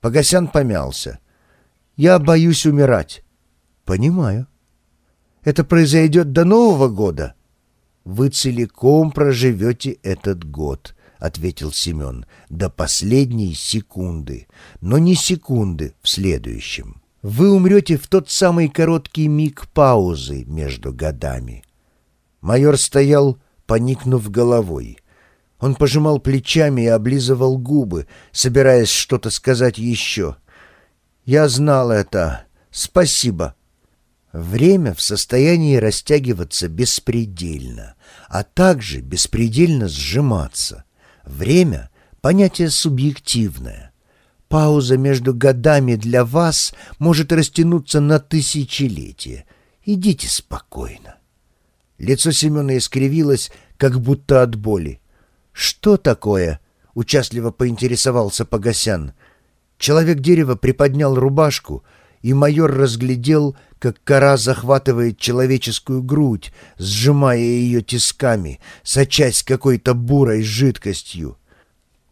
Погосян помялся. «Я боюсь умирать». «Понимаю». «Это произойдет до Нового года?» «Вы целиком проживете этот год», — ответил Семен, — «до последней секунды, но не секунды в следующем. Вы умрете в тот самый короткий миг паузы между годами». Майор стоял, поникнув головой. Он пожимал плечами и облизывал губы, собираясь что-то сказать еще. «Я знал это. Спасибо». Время в состоянии растягиваться беспредельно, а также беспредельно сжиматься. Время — понятие субъективное. Пауза между годами для вас может растянуться на тысячелетия. Идите спокойно. Лицо Семена искривилось, как будто от боли. «Что такое?» — участливо поинтересовался Погосян. Человек-дерево приподнял рубашку, и майор разглядел, как кора захватывает человеческую грудь, сжимая ее тисками, сочась какой-то бурой жидкостью.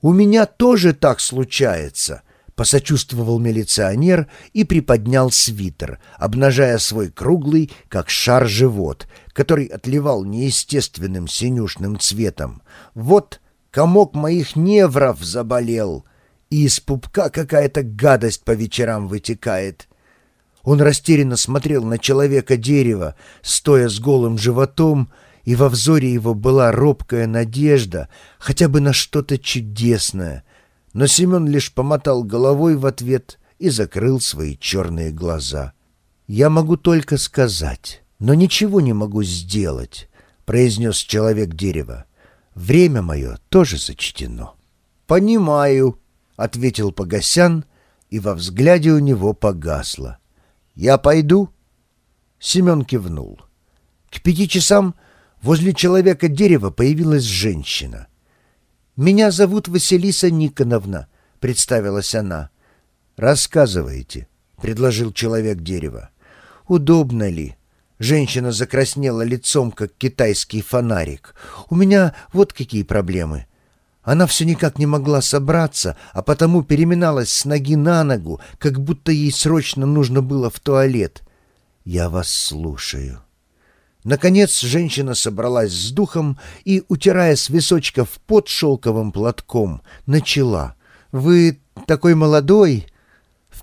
«У меня тоже так случается», — посочувствовал милиционер и приподнял свитер, обнажая свой круглый, как шар, живот, который отливал неестественным синюшным цветом. Вот комок моих невров заболел, и из пупка какая-то гадость по вечерам вытекает. Он растерянно смотрел на человека-дерева, стоя с голым животом, и во взоре его была робкая надежда хотя бы на что-то чудесное. Но Семен лишь помотал головой в ответ и закрыл свои черные глаза. «Я могу только сказать, но ничего не могу сделать», — произнес человек-дерево. Время мое тоже сочтено. «Понимаю», — ответил Погосян, и во взгляде у него погасло. «Я пойду?» Семен кивнул. К пяти часам возле человека дерева появилась женщина. «Меня зовут Василиса Никоновна», — представилась она. «Рассказывайте», — предложил человек дерева. «Удобно ли?» Женщина закраснела лицом, как китайский фонарик. «У меня вот какие проблемы». Она все никак не могла собраться, а потому переминалась с ноги на ногу, как будто ей срочно нужно было в туалет. «Я вас слушаю». Наконец женщина собралась с духом и, утирая с височков под шелковым платком, начала. «Вы такой молодой...»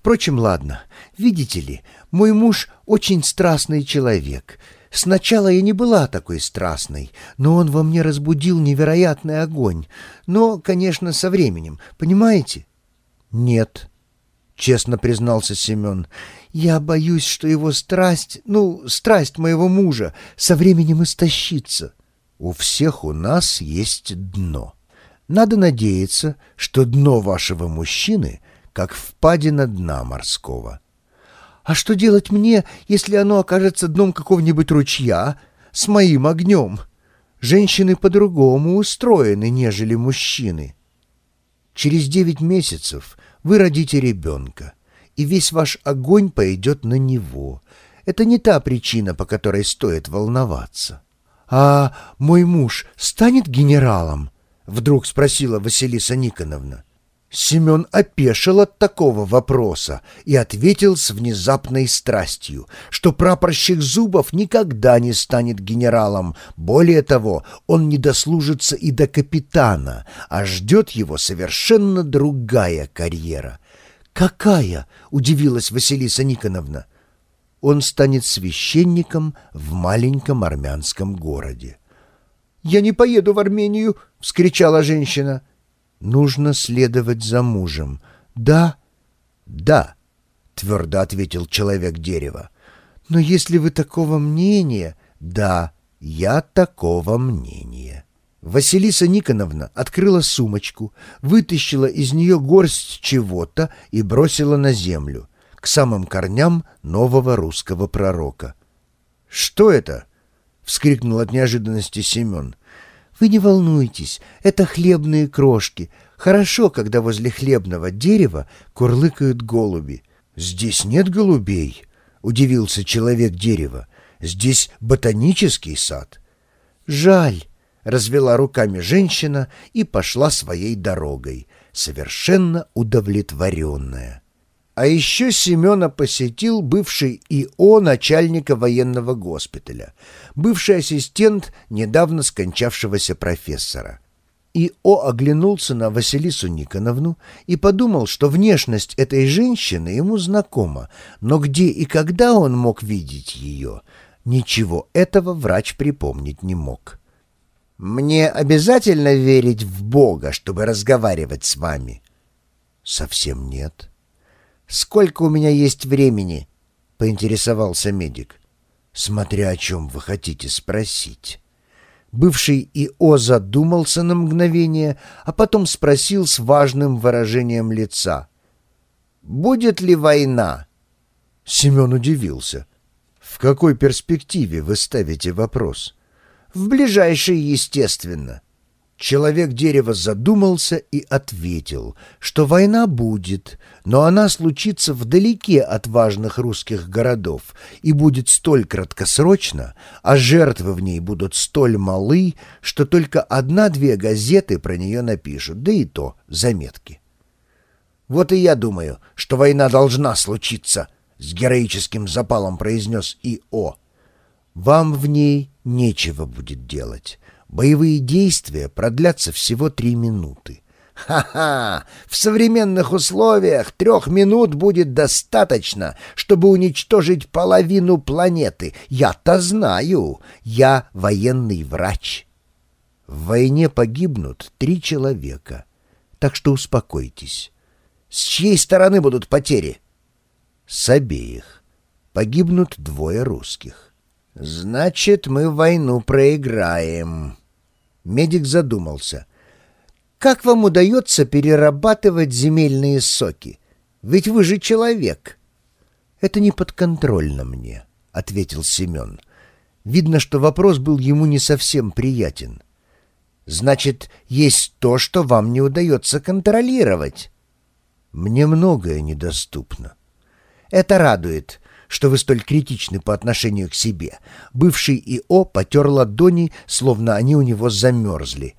Впрочем, ладно. Видите ли, мой муж очень страстный человек. Сначала я не была такой страстной, но он во мне разбудил невероятный огонь. Но, конечно, со временем, понимаете? Нет, честно признался Семен. Я боюсь, что его страсть, ну, страсть моего мужа, со временем истощится. У всех у нас есть дно. Надо надеяться, что дно вашего мужчины — как впадина дна морского. «А что делать мне, если оно окажется дном какого-нибудь ручья с моим огнем? Женщины по-другому устроены, нежели мужчины. Через девять месяцев вы родите ребенка, и весь ваш огонь пойдет на него. Это не та причина, по которой стоит волноваться». «А мой муж станет генералом?» — вдруг спросила Василиса Никоновна. Семен опешил от такого вопроса и ответил с внезапной страстью, что прапорщик Зубов никогда не станет генералом. Более того, он не дослужится и до капитана, а ждет его совершенно другая карьера. «Какая?» — удивилась Василиса Никоновна. «Он станет священником в маленьком армянском городе». «Я не поеду в Армению!» — вскричала женщина. Нужно следовать за мужем. Да? Да, твердо ответил человек дерева. Но если вы такого мнения... Да, я такого мнения. Василиса Никоновна открыла сумочку, вытащила из нее горсть чего-то и бросила на землю, к самым корням нового русского пророка. «Что это?» — вскрикнул от неожиданности Семен. Вы не волнуйтесь, это хлебные крошки. Хорошо, когда возле хлебного дерева курлыкают голуби. Здесь нет голубей, — удивился человек дерева. Здесь ботанический сад. Жаль, — развела руками женщина и пошла своей дорогой. совершенно удовлетворенная. А еще Семена посетил бывший ИО начальника военного госпиталя, бывший ассистент недавно скончавшегося профессора. ИО оглянулся на Василису Никоновну и подумал, что внешность этой женщины ему знакома, но где и когда он мог видеть ее, ничего этого врач припомнить не мог. «Мне обязательно верить в Бога, чтобы разговаривать с вами?» «Совсем нет». «Сколько у меня есть времени?» — поинтересовался медик. «Смотря о чем вы хотите спросить». Бывший ИО задумался на мгновение, а потом спросил с важным выражением лица. «Будет ли война?» Семен удивился. «В какой перспективе вы ставите вопрос?» «В ближайшей, естественно». Человек-дерево задумался и ответил, что война будет, но она случится вдалеке от важных русских городов и будет столь краткосрочно, а жертвы в ней будут столь малы, что только одна-две газеты про нее напишут, да и то заметки. «Вот и я думаю, что война должна случиться», — с героическим запалом произнес И.О. «Вам в ней нечего будет делать». Боевые действия продлятся всего три минуты. Ха-ха! В современных условиях трех минут будет достаточно, чтобы уничтожить половину планеты. Я-то знаю. Я военный врач. В войне погибнут три человека. Так что успокойтесь. С чьей стороны будут потери? С обеих. Погибнут двое русских. Значит, мы войну проиграем. Медик задумался. «Как вам удается перерабатывать земельные соки? Ведь вы же человек». «Это не подконтрольно мне», — ответил Семен. Видно, что вопрос был ему не совсем приятен. «Значит, есть то, что вам не удается контролировать». «Мне многое недоступно». «Это радует что вы столь критичны по отношению к себе. Бывший ИО потер ладони, словно они у него замерзли.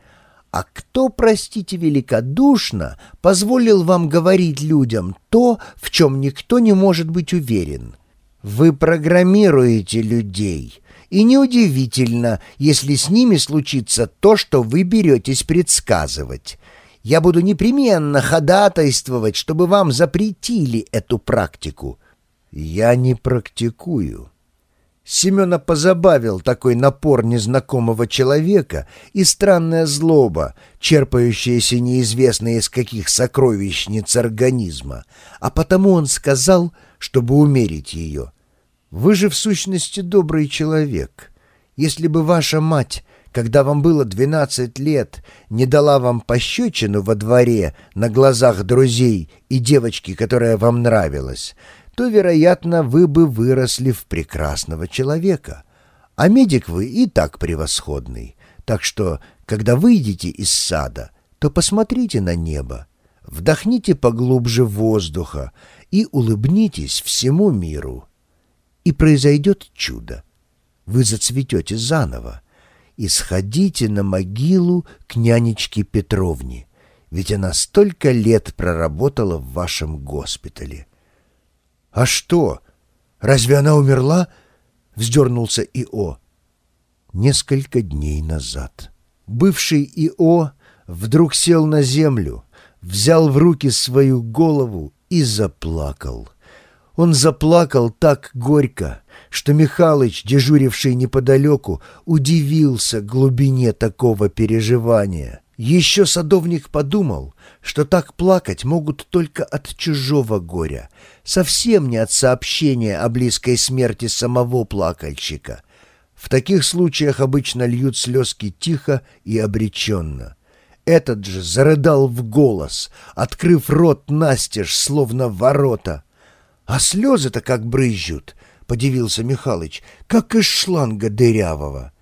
А кто, простите великодушно, позволил вам говорить людям то, в чем никто не может быть уверен? Вы программируете людей, и неудивительно, если с ними случится то, что вы беретесь предсказывать. Я буду непременно ходатайствовать, чтобы вам запретили эту практику. Я не практикую. Семена позабавил такой напор незнакомого человека и странная злоба, черпающаяся неизвестно из каких сокровищниц организма, а потому он сказал, чтобы умерить ее. «Вы же в сущности добрый человек. Если бы ваша мать, когда вам было двенадцать лет, не дала вам пощечину во дворе на глазах друзей и девочки, которая вам нравилась, то, вероятно, вы бы выросли в прекрасного человека. А медик вы и так превосходный. Так что, когда выйдете из сада, то посмотрите на небо, вдохните поглубже воздуха и улыбнитесь всему миру. И произойдет чудо. Вы зацветете заново и сходите на могилу к нянечке Петровне, ведь она столько лет проработала в вашем госпитале. «А что? Разве она умерла?» — вздернулся Ио. Несколько дней назад. Бывший Ио вдруг сел на землю, взял в руки свою голову и заплакал. Он заплакал так горько, что Михалыч, дежуривший неподалеку, удивился глубине такого переживания. Еще садовник подумал, что так плакать могут только от чужого горя, совсем не от сообщения о близкой смерти самого плакальщика. В таких случаях обычно льют слезки тихо и обреченно. Этот же зарыдал в голос, открыв рот настежь, словно ворота. «А слезы-то как брызжут!» — подивился Михалыч, — «как из шланга дырявого».